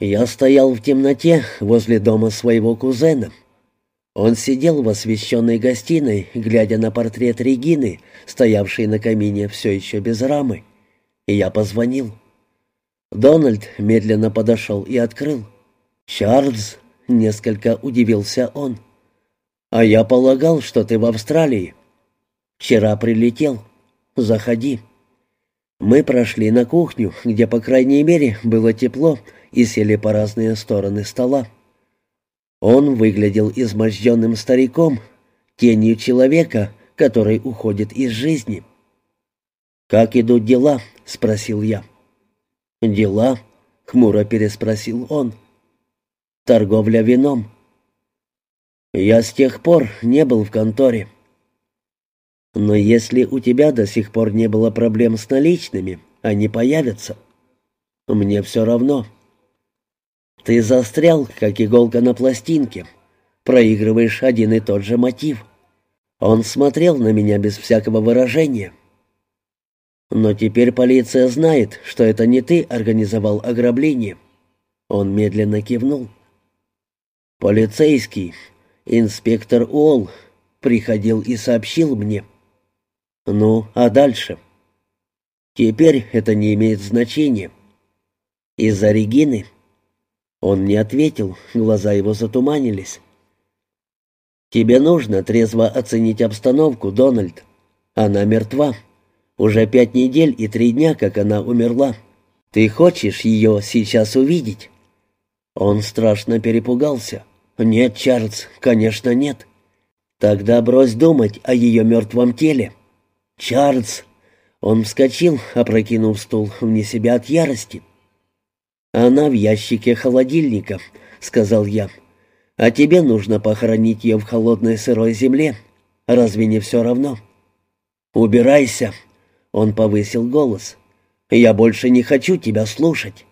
Я стоял в темноте возле дома своего кузена. Он сидел в освещенной гостиной, глядя на портрет Регины, стоявший на камине все еще без рамы. И я позвонил. Дональд медленно подошел и открыл. «Чарльз», — несколько удивился он. «А я полагал, что ты в Австралии». «Вчера прилетел. Заходи». Мы прошли на кухню, где, по крайней мере, было тепло, и сели по разные стороны стола. Он выглядел изможденным стариком, тенью человека, который уходит из жизни. «Как идут дела?» — спросил я. «Дела?» — хмуро переспросил он. «Торговля вином». «Я с тех пор не был в конторе». «Но если у тебя до сих пор не было проблем с наличными, они появятся». «Мне все равно». Ты застрял, как иголка на пластинке. Проигрываешь один и тот же мотив. Он смотрел на меня без всякого выражения. Но теперь полиция знает, что это не ты организовал ограбление. Он медленно кивнул. Полицейский, инспектор Уолл, приходил и сообщил мне. Ну, а дальше? Теперь это не имеет значения. Из-за Регины он не ответил, глаза его затуманились. «Тебе нужно трезво оценить обстановку, Дональд. Она мертва. Уже пять недель и три дня, как она умерла. Ты хочешь ее сейчас увидеть?» Он страшно перепугался. «Нет, Чарльз, конечно, нет. Тогда брось думать о ее мертвом теле». «Чарльз!» Он вскочил, опрокинув стул вне себя от ярости. «Она в ящике холодильника», — сказал я. «А тебе нужно похоронить ее в холодной сырой земле. Разве не все равно?» «Убирайся», — он повысил голос. «Я больше не хочу тебя слушать».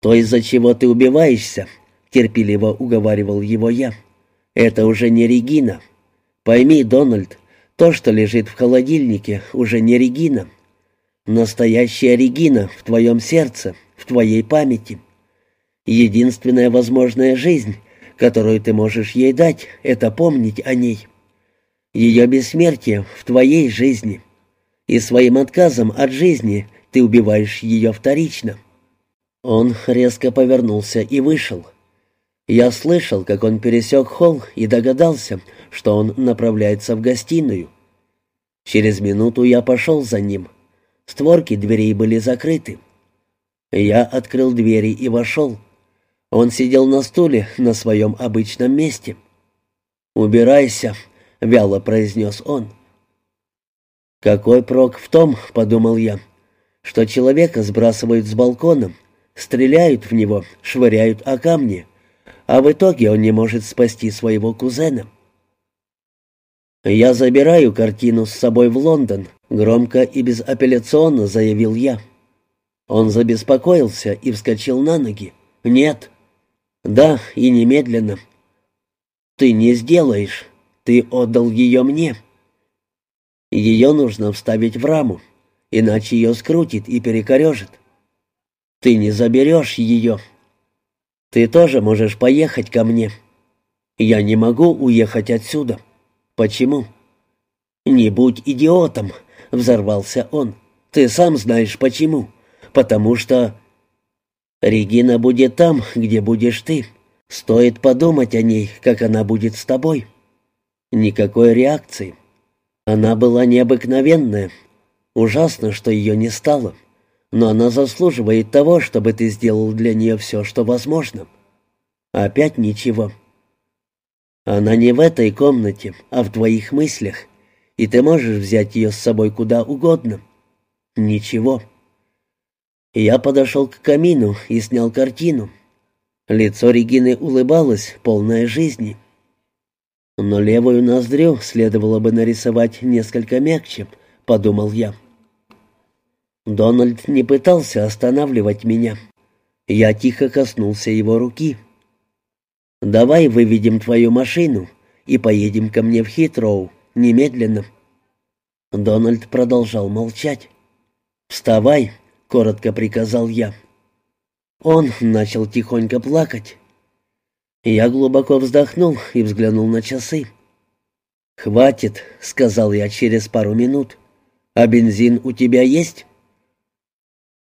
«То, из-за чего ты убиваешься», — терпеливо уговаривал его я. «Это уже не Регина. Пойми, Дональд, то, что лежит в холодильнике, уже не Регина. Настоящая Регина в твоем сердце» в твоей памяти. Единственная возможная жизнь, которую ты можешь ей дать, это помнить о ней. Ее бессмертие в твоей жизни. И своим отказом от жизни ты убиваешь ее вторично. Он резко повернулся и вышел. Я слышал, как он пересек холл и догадался, что он направляется в гостиную. Через минуту я пошел за ним. Створки дверей были закрыты. Я открыл двери и вошел. Он сидел на стуле на своем обычном месте. «Убирайся», — вяло произнес он. «Какой прок в том, — подумал я, — что человека сбрасывают с балкона, стреляют в него, швыряют о камни, а в итоге он не может спасти своего кузена». «Я забираю картину с собой в Лондон», — громко и безапелляционно заявил я. Он забеспокоился и вскочил на ноги. «Нет». «Да, и немедленно». «Ты не сделаешь. Ты отдал ее мне». «Ее нужно вставить в раму, иначе ее скрутит и перекорежит». «Ты не заберешь ее». «Ты тоже можешь поехать ко мне». «Я не могу уехать отсюда». «Почему?» «Не будь идиотом», — взорвался он. «Ты сам знаешь, почему» потому что... Регина будет там, где будешь ты. Стоит подумать о ней, как она будет с тобой. Никакой реакции. Она была необыкновенная. Ужасно, что ее не стало. Но она заслуживает того, чтобы ты сделал для нее все, что возможно. Опять ничего. Она не в этой комнате, а в твоих мыслях, и ты можешь взять ее с собой куда угодно. Ничего. Я подошел к камину и снял картину. Лицо Регины улыбалось, полное жизни. Но левую ноздрю следовало бы нарисовать несколько мягче, подумал я. Дональд не пытался останавливать меня. Я тихо коснулся его руки. «Давай выведем твою машину и поедем ко мне в Хитроу, немедленно». Дональд продолжал молчать. «Вставай», коротко приказал я. Он начал тихонько плакать. Я глубоко вздохнул и взглянул на часы. «Хватит», — сказал я через пару минут. «А бензин у тебя есть?»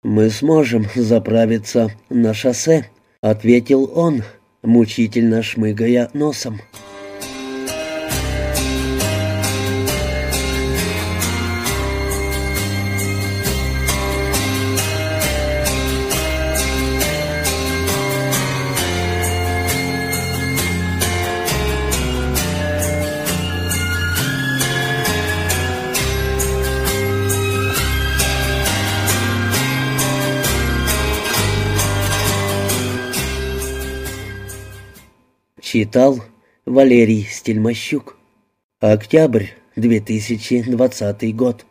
«Мы сможем заправиться на шоссе», — ответил он, мучительно шмыгая носом. Читал Валерий Стельмощук. Октябрь, 2020 год.